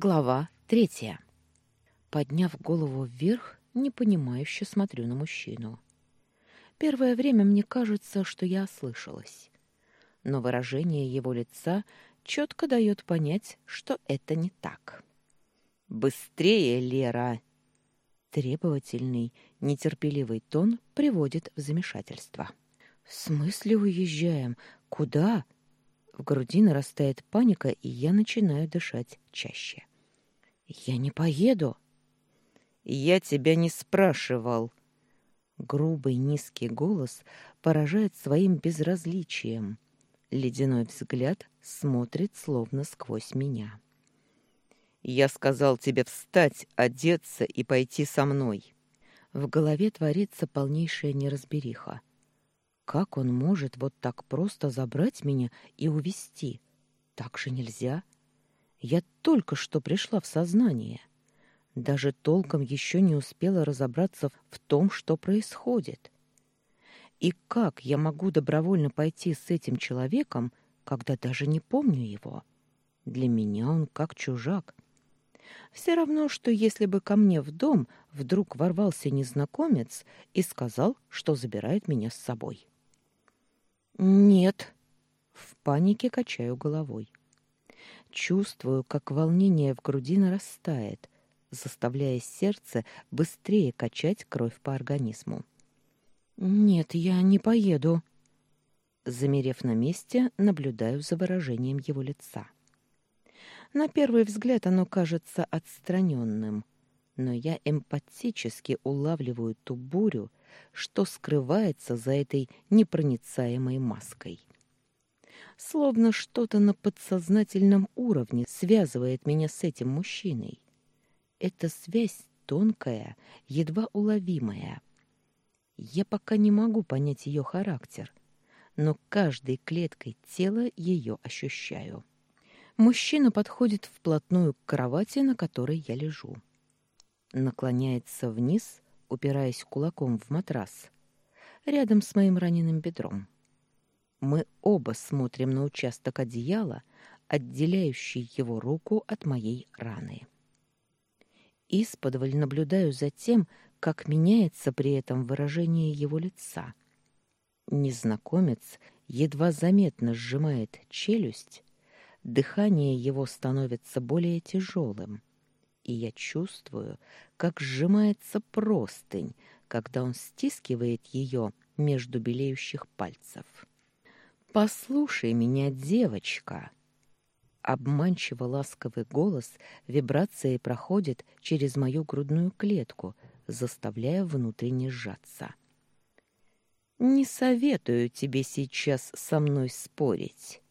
Глава третья. Подняв голову вверх, непонимающе смотрю на мужчину. Первое время мне кажется, что я ослышалась. Но выражение его лица четко дает понять, что это не так. «Быстрее, Лера!» Требовательный, нетерпеливый тон приводит в замешательство. «В смысле уезжаем? Куда?» В груди нарастает паника, и я начинаю дышать чаще. «Я не поеду». «Я тебя не спрашивал». Грубый низкий голос поражает своим безразличием. Ледяной взгляд смотрит словно сквозь меня. «Я сказал тебе встать, одеться и пойти со мной». В голове творится полнейшая неразбериха. Как он может вот так просто забрать меня и увести? Так же нельзя. Я только что пришла в сознание. Даже толком еще не успела разобраться в том, что происходит. И как я могу добровольно пойти с этим человеком, когда даже не помню его? Для меня он как чужак. Все равно, что если бы ко мне в дом вдруг ворвался незнакомец и сказал, что забирает меня с собой. Нет. В панике качаю головой. Чувствую, как волнение в груди нарастает, заставляя сердце быстрее качать кровь по организму. Нет, я не поеду. Замерев на месте, наблюдаю за выражением его лица. На первый взгляд оно кажется отстраненным, но я эмпатически улавливаю ту бурю, что скрывается за этой непроницаемой маской. Словно что-то на подсознательном уровне связывает меня с этим мужчиной. Эта связь тонкая, едва уловимая. Я пока не могу понять ее характер, но каждой клеткой тела ее ощущаю. Мужчина подходит вплотную к кровати, на которой я лежу. Наклоняется вниз, упираясь кулаком в матрас, рядом с моим раненым бедром. Мы оба смотрим на участок одеяла, отделяющий его руку от моей раны. Исподволь наблюдаю за тем, как меняется при этом выражение его лица. Незнакомец едва заметно сжимает челюсть, дыхание его становится более тяжелым и я чувствую, как сжимается простынь, когда он стискивает ее между белеющих пальцев. «Послушай меня, девочка!» Обманчиво ласковый голос вибрацией проходит через мою грудную клетку, заставляя внутренне сжаться. «Не советую тебе сейчас со мной спорить.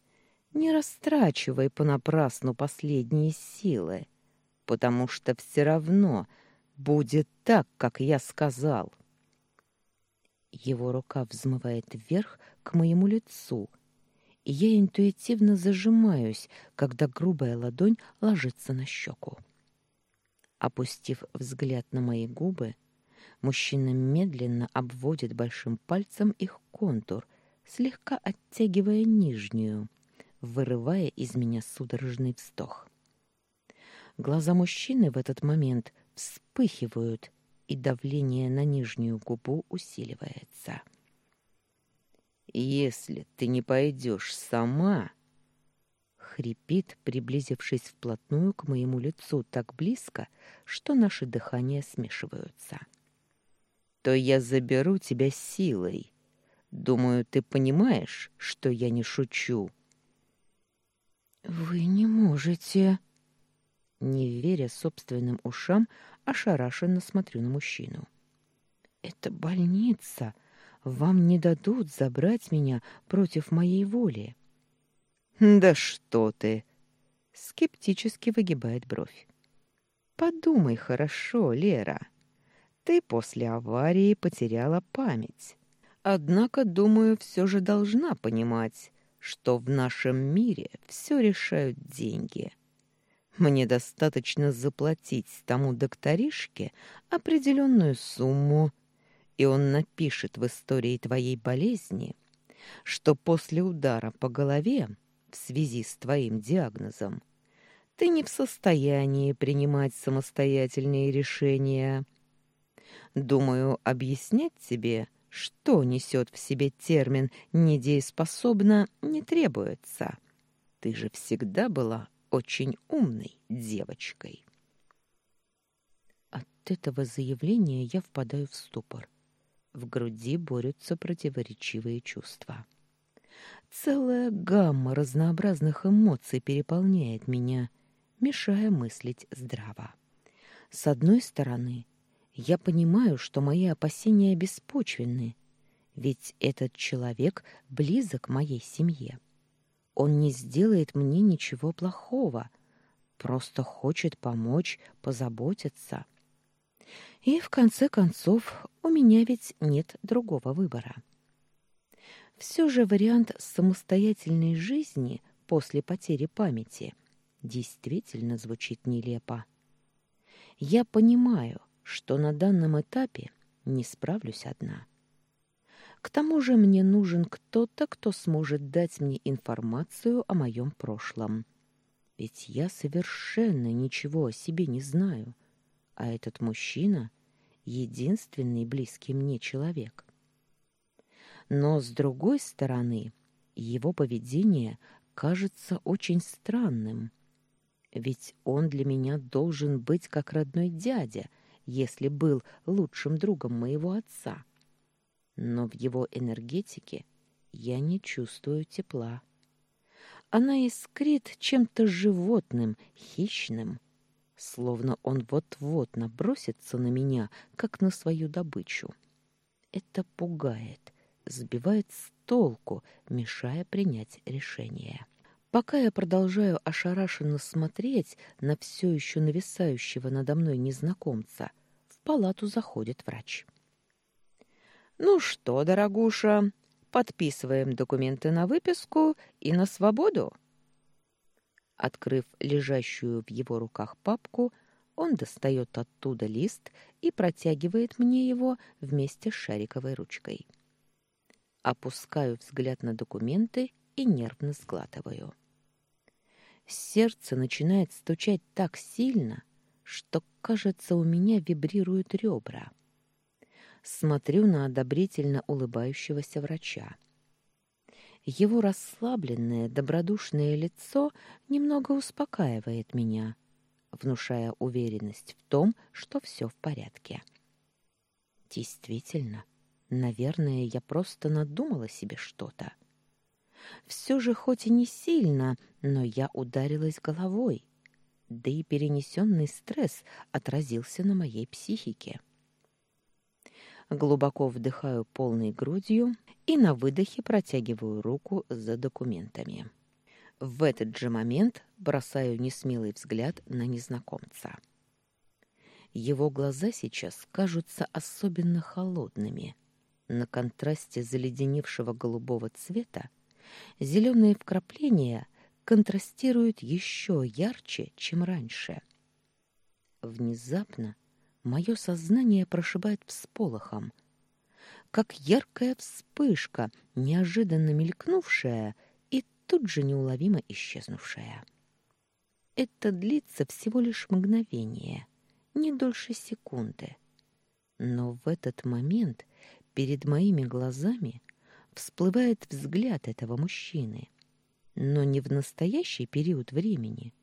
Не растрачивай понапрасну последние силы потому что все равно будет так, как я сказал. Его рука взмывает вверх к моему лицу, и я интуитивно зажимаюсь, когда грубая ладонь ложится на щеку. Опустив взгляд на мои губы, мужчина медленно обводит большим пальцем их контур, слегка оттягивая нижнюю, вырывая из меня судорожный вздох. Глаза мужчины в этот момент вспыхивают, и давление на нижнюю губу усиливается. «Если ты не пойдешь сама...» Хрипит, приблизившись вплотную к моему лицу так близко, что наши дыхания смешиваются. «То я заберу тебя силой. Думаю, ты понимаешь, что я не шучу». «Вы не можете...» Не веря собственным ушам, ошарашенно смотрю на мужчину. «Это больница. Вам не дадут забрать меня против моей воли». «Да что ты!» — скептически выгибает бровь. «Подумай хорошо, Лера. Ты после аварии потеряла память. Однако, думаю, все же должна понимать, что в нашем мире все решают деньги». Мне достаточно заплатить тому докторишке определенную сумму, и он напишет в истории твоей болезни, что после удара по голове в связи с твоим диагнозом ты не в состоянии принимать самостоятельные решения. Думаю, объяснять тебе, что несет в себе термин «недееспособна» не требуется. Ты же всегда была очень умной девочкой. От этого заявления я впадаю в ступор. В груди борются противоречивые чувства. Целая гамма разнообразных эмоций переполняет меня, мешая мыслить здраво. С одной стороны, я понимаю, что мои опасения беспочвенны, ведь этот человек близок моей семье. Он не сделает мне ничего плохого, просто хочет помочь, позаботиться. И в конце концов, у меня ведь нет другого выбора. Все же вариант самостоятельной жизни после потери памяти – действительно звучит нелепо. Я понимаю, что на данном этапе не справлюсь одна. К тому же мне нужен кто-то, кто сможет дать мне информацию о моем прошлом. Ведь я совершенно ничего о себе не знаю, а этот мужчина — единственный близкий мне человек. Но, с другой стороны, его поведение кажется очень странным. Ведь он для меня должен быть как родной дядя, если был лучшим другом моего отца. Но в его энергетике я не чувствую тепла. Она искрит чем-то животным, хищным, словно он вот-вот набросится на меня, как на свою добычу. Это пугает, сбивает с толку, мешая принять решение. Пока я продолжаю ошарашенно смотреть на все еще нависающего надо мной незнакомца, в палату заходит врач. «Ну что, дорогуша, подписываем документы на выписку и на свободу?» Открыв лежащую в его руках папку, он достает оттуда лист и протягивает мне его вместе с шариковой ручкой. Опускаю взгляд на документы и нервно сглатываю. Сердце начинает стучать так сильно, что, кажется, у меня вибрируют ребра. Смотрю на одобрительно улыбающегося врача. Его расслабленное, добродушное лицо немного успокаивает меня, внушая уверенность в том, что все в порядке. Действительно, наверное, я просто надумала себе что-то. Все же хоть и не сильно, но я ударилась головой, да и перенесенный стресс отразился на моей психике. Глубоко вдыхаю полной грудью и на выдохе протягиваю руку за документами. В этот же момент бросаю несмелый взгляд на незнакомца. Его глаза сейчас кажутся особенно холодными. На контрасте заледеневшего голубого цвета зеленые вкрапления контрастируют еще ярче, чем раньше. Внезапно мое сознание прошибает всполохом, как яркая вспышка, неожиданно мелькнувшая и тут же неуловимо исчезнувшая. Это длится всего лишь мгновение, не дольше секунды. Но в этот момент перед моими глазами всплывает взгляд этого мужчины, но не в настоящий период времени,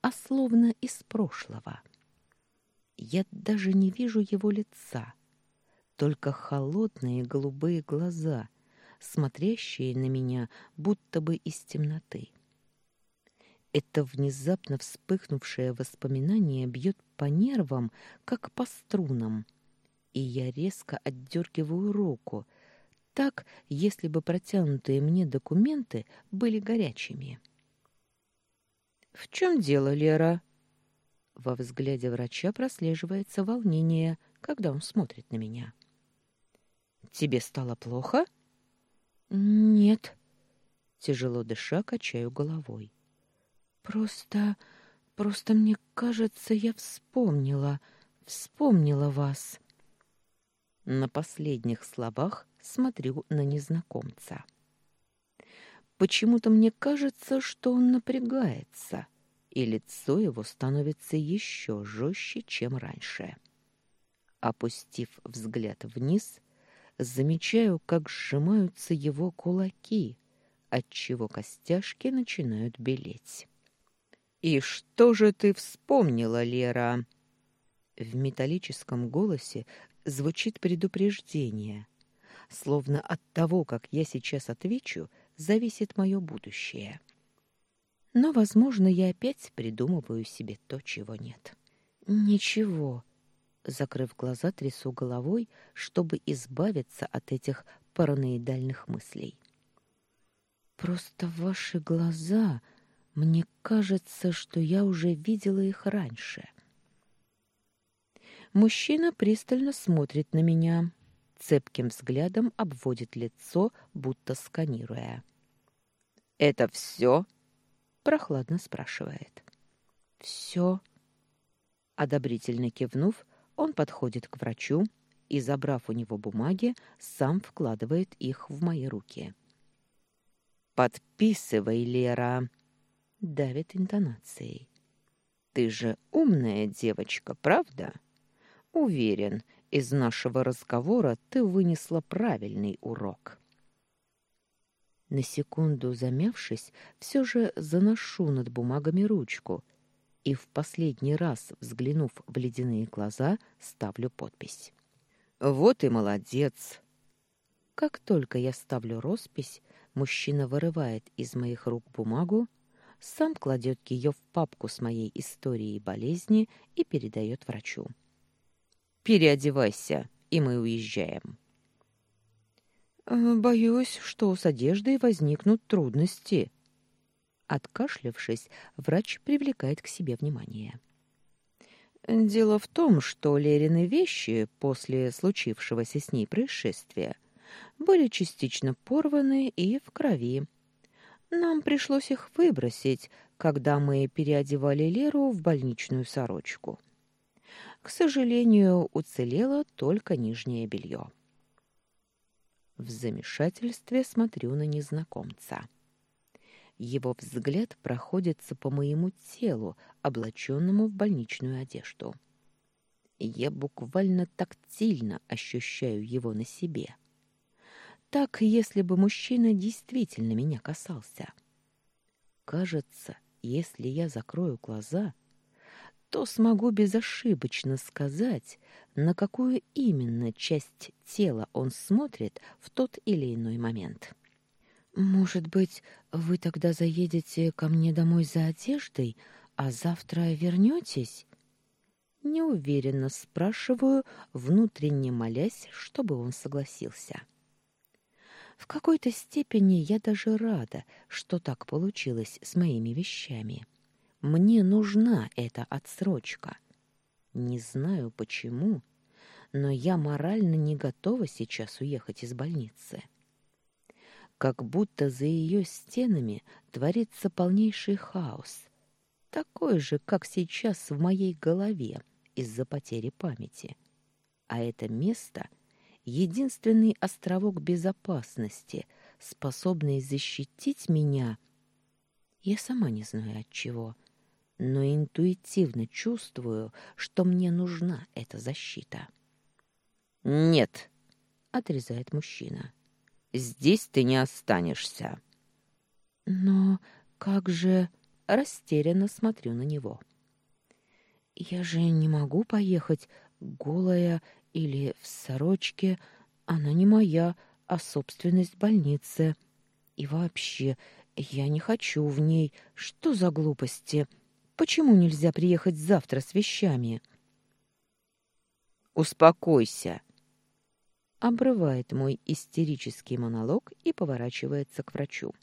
а словно из прошлого. Я даже не вижу его лица, только холодные голубые глаза, смотрящие на меня будто бы из темноты. Это внезапно вспыхнувшее воспоминание бьет по нервам, как по струнам, и я резко отдергиваю руку, так, если бы протянутые мне документы были горячими. «В чем дело, Лера?» Во взгляде врача прослеживается волнение, когда он смотрит на меня. «Тебе стало плохо?» «Нет». Тяжело дыша, качаю головой. «Просто... просто мне кажется, я вспомнила, вспомнила вас». На последних словах смотрю на незнакомца. Почему-то мне кажется, что он напрягается, и лицо его становится еще жестче, чем раньше. Опустив взгляд вниз, замечаю, как сжимаются его кулаки, отчего костяшки начинают белеть. «И что же ты вспомнила, Лера?» В металлическом голосе звучит предупреждение, словно от того, как я сейчас отвечу, зависит мое будущее. Но, возможно, я опять придумываю себе то, чего нет. Ничего. Закрыв глаза, трясу головой, чтобы избавиться от этих параноидальных мыслей. Просто ваши глаза, мне кажется, что я уже видела их раньше. Мужчина пристально смотрит на меня, цепким взглядом обводит лицо, будто сканируя. «Это все?» — прохладно спрашивает. «Все?» Одобрительно кивнув, он подходит к врачу и, забрав у него бумаги, сам вкладывает их в мои руки. «Подписывай, Лера!» — давит интонацией. «Ты же умная девочка, правда?» Уверен, из нашего разговора ты вынесла правильный урок. На секунду замявшись, все же заношу над бумагами ручку и в последний раз, взглянув в ледяные глаза, ставлю подпись. Вот и молодец. Как только я ставлю роспись, мужчина вырывает из моих рук бумагу, сам кладет ее в папку с моей историей болезни и передает врачу. Переодевайся, и мы уезжаем. Э, боюсь, что с одеждой возникнут трудности. Откашлявшись, врач привлекает к себе внимание. Дело в том, что Лерины вещи после случившегося с ней происшествия были частично порваны и в крови. Нам пришлось их выбросить, когда мы переодевали Леру в больничную сорочку. К сожалению, уцелело только нижнее белье. В замешательстве смотрю на незнакомца. Его взгляд проходится по моему телу, облаченному в больничную одежду. Я буквально тактильно ощущаю его на себе. Так, если бы мужчина действительно меня касался. Кажется, если я закрою глаза, то смогу безошибочно сказать, на какую именно часть тела он смотрит в тот или иной момент. Может быть, вы тогда заедете ко мне домой за одеждой, а завтра вернетесь? Неуверенно спрашиваю, внутренне молясь, чтобы он согласился. В какой-то степени я даже рада, что так получилось с моими вещами. Мне нужна эта отсрочка. Не знаю почему, но я морально не готова сейчас уехать из больницы. Как будто за ее стенами творится полнейший хаос, такой же, как сейчас в моей голове из-за потери памяти. А это место — единственный островок безопасности, способный защитить меня. Я сама не знаю от чего — но интуитивно чувствую, что мне нужна эта защита. «Нет», — отрезает мужчина, — «здесь ты не останешься». «Но как же...» — растерянно смотрю на него. «Я же не могу поехать голая или в сорочке. Она не моя, а собственность больницы. И вообще, я не хочу в ней. Что за глупости?» Почему нельзя приехать завтра с вещами? Успокойся. Обрывает мой истерический монолог и поворачивается к врачу.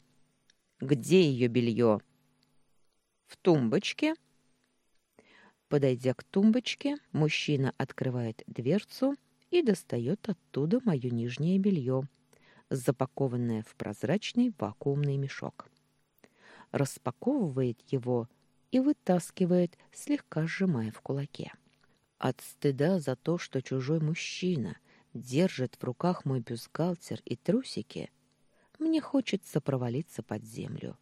Где ее белье? В тумбочке. Подойдя к тумбочке, мужчина открывает дверцу и достает оттуда мое нижнее белье, запакованное в прозрачный вакуумный мешок. Распаковывает его и вытаскивает, слегка сжимая в кулаке. От стыда за то, что чужой мужчина держит в руках мой бюстгальтер и трусики, мне хочется провалиться под землю.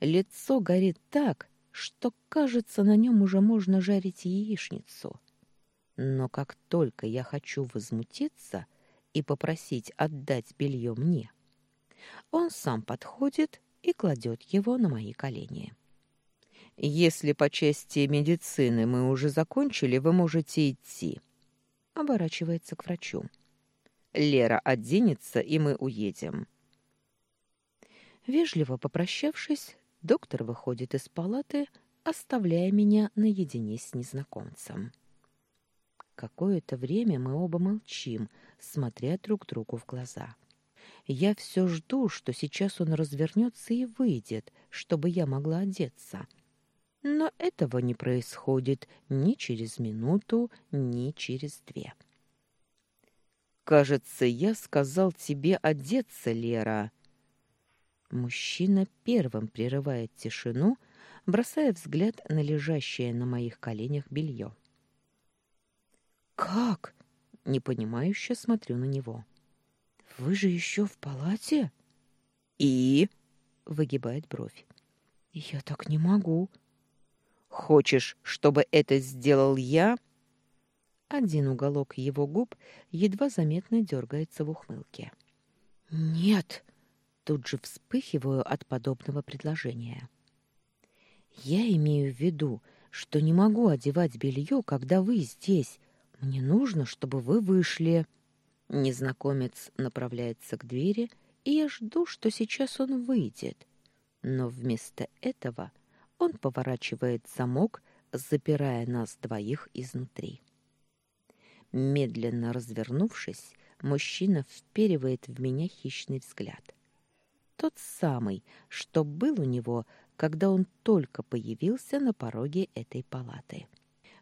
Лицо горит так, что, кажется, на нем уже можно жарить яичницу. Но как только я хочу возмутиться и попросить отдать белье мне, он сам подходит и кладет его на мои колени. «Если по части медицины мы уже закончили, вы можете идти», — оборачивается к врачу. «Лера оденется, и мы уедем». Вежливо попрощавшись, доктор выходит из палаты, оставляя меня наедине с незнакомцем. Какое-то время мы оба молчим, смотря друг другу в глаза. Я все жду, что сейчас он развернется и выйдет, чтобы я могла одеться. Но этого не происходит ни через минуту, ни через две. «Кажется, я сказал тебе одеться, Лера», Мужчина первым прерывает тишину, бросая взгляд на лежащее на моих коленях белье. «Как?» — непонимающе смотрю на него. «Вы же еще в палате?» «И?» — выгибает бровь. «Я так не могу». «Хочешь, чтобы это сделал я?» Один уголок его губ едва заметно дергается в ухмылке. «Нет!» Тут же вспыхиваю от подобного предложения. Я имею в виду, что не могу одевать белье, когда вы здесь. Мне нужно, чтобы вы вышли. Незнакомец направляется к двери, и я жду, что сейчас он выйдет. Но вместо этого он поворачивает замок, запирая нас двоих изнутри. Медленно развернувшись, мужчина вперивает в меня хищный взгляд тот самый, что был у него, когда он только появился на пороге этой палаты.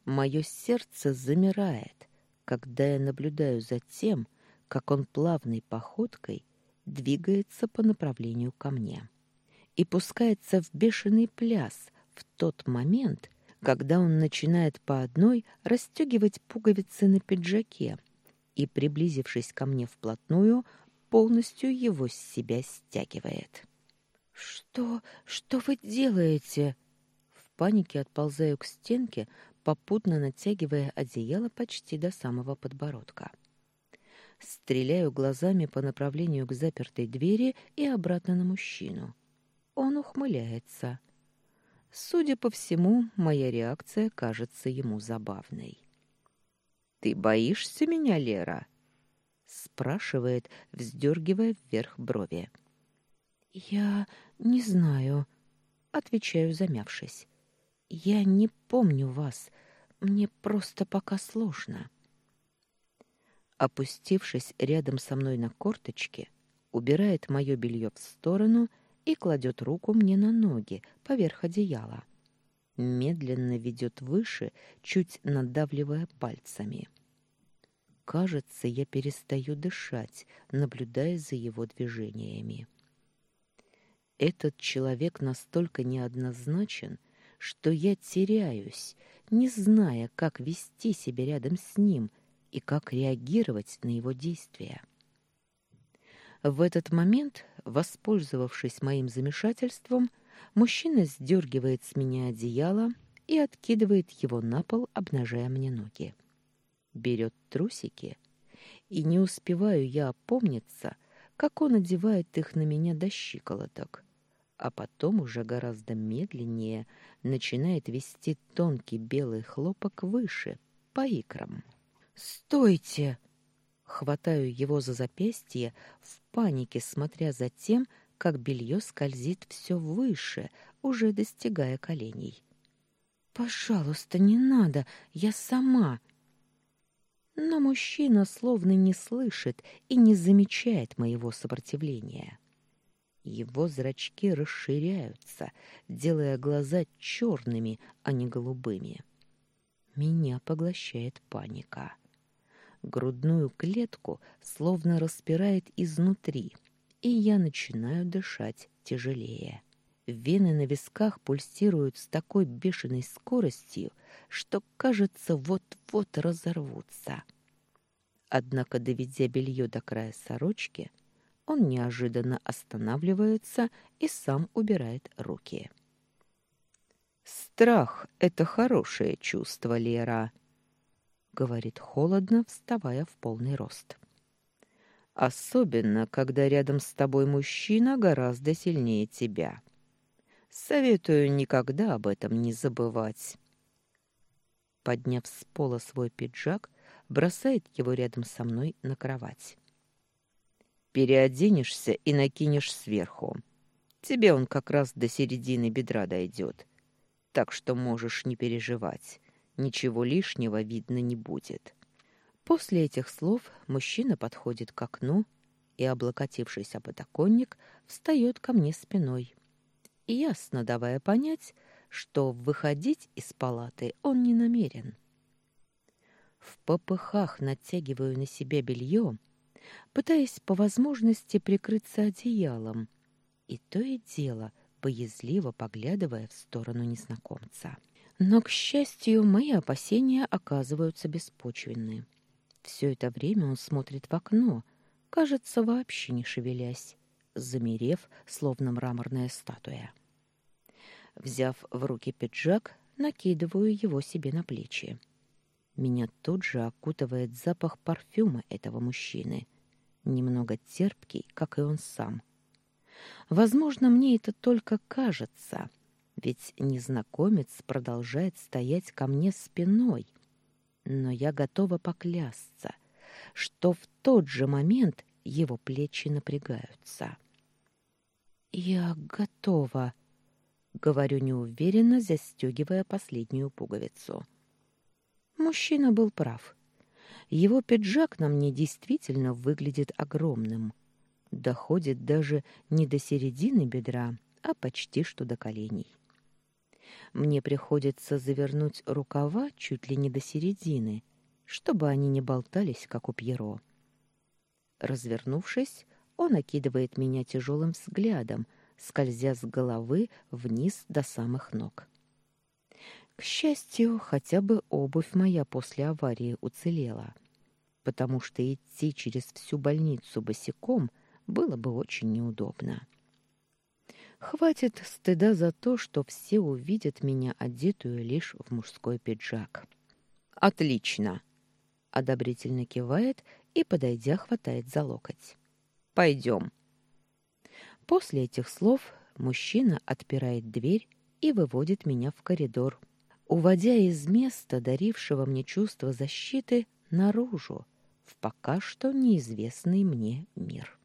Мое сердце замирает, когда я наблюдаю за тем, как он плавной походкой двигается по направлению ко мне и пускается в бешеный пляс в тот момент, когда он начинает по одной расстегивать пуговицы на пиджаке и, приблизившись ко мне вплотную, полностью его с себя стягивает. «Что? Что вы делаете?» В панике отползаю к стенке, попутно натягивая одеяло почти до самого подбородка. Стреляю глазами по направлению к запертой двери и обратно на мужчину. Он ухмыляется. Судя по всему, моя реакция кажется ему забавной. «Ты боишься меня, Лера?» спрашивает, вздергивая вверх брови. Я не знаю, отвечаю, замявшись. Я не помню вас. Мне просто пока сложно. Опустившись рядом со мной на корточки, убирает мое белье в сторону и кладет руку мне на ноги поверх одеяла. Медленно ведет выше, чуть надавливая пальцами. — Кажется, я перестаю дышать, наблюдая за его движениями. Этот человек настолько неоднозначен, что я теряюсь, не зная, как вести себя рядом с ним и как реагировать на его действия. В этот момент, воспользовавшись моим замешательством, мужчина сдергивает с меня одеяло и откидывает его на пол, обнажая мне ноги берет трусики, и не успеваю я опомниться, как он одевает их на меня до щиколоток, а потом уже гораздо медленнее начинает вести тонкий белый хлопок выше, по икрам. «Стойте!» Хватаю его за запястье, в панике смотря за тем, как белье скользит все выше, уже достигая коленей. «Пожалуйста, не надо, я сама!» Но мужчина словно не слышит и не замечает моего сопротивления. Его зрачки расширяются, делая глаза черными, а не голубыми. Меня поглощает паника. Грудную клетку словно распирает изнутри, и я начинаю дышать тяжелее. Вены на висках пульсируют с такой бешеной скоростью, что, кажется, вот-вот разорвутся. Однако, доведя белье до края сорочки, он неожиданно останавливается и сам убирает руки. Страх — это хорошее чувство, Лера, — говорит холодно, вставая в полный рост. Особенно, когда рядом с тобой мужчина гораздо сильнее тебя. Советую никогда об этом не забывать. Подняв с пола свой пиджак, бросает его рядом со мной на кровать. Переоденешься и накинешь сверху. Тебе он как раз до середины бедра дойдет так что можешь не переживать. Ничего лишнего видно не будет. После этих слов мужчина подходит к окну и, облокотившись о подоконник, встает ко мне спиной, ясно давая понять, что выходить из палаты он не намерен. В попыхах натягиваю на себя белье, пытаясь по возможности прикрыться одеялом, и то и дело — боязливо поглядывая в сторону незнакомца. Но, к счастью, мои опасения оказываются беспочвенны. Все это время он смотрит в окно, кажется, вообще не шевелясь, замерев, словно мраморная статуя. Взяв в руки пиджак, накидываю его себе на плечи. Меня тут же окутывает запах парфюма этого мужчины, немного терпкий, как и он сам — Возможно, мне это только кажется, ведь незнакомец продолжает стоять ко мне спиной. Но я готова поклясться, что в тот же момент его плечи напрягаются. «Я готова», — говорю неуверенно, застегивая последнюю пуговицу. Мужчина был прав. Его пиджак на мне действительно выглядит огромным — доходит даже не до середины бедра, а почти что до коленей. Мне приходится завернуть рукава чуть ли не до середины, чтобы они не болтались, как у Пьеро. Развернувшись, он окидывает меня тяжелым взглядом, скользя с головы вниз до самых ног. К счастью, хотя бы обувь моя после аварии уцелела, потому что идти через всю больницу босиком — было бы очень неудобно. Хватит стыда за то, что все увидят меня одетую лишь в мужской пиджак. Отлично, одобрительно кивает и подойдя хватает за локоть. Пойдем. После этих слов мужчина отпирает дверь и выводит меня в коридор, уводя из места, дарившего мне чувство защиты, наружу, в пока что неизвестный мне мир.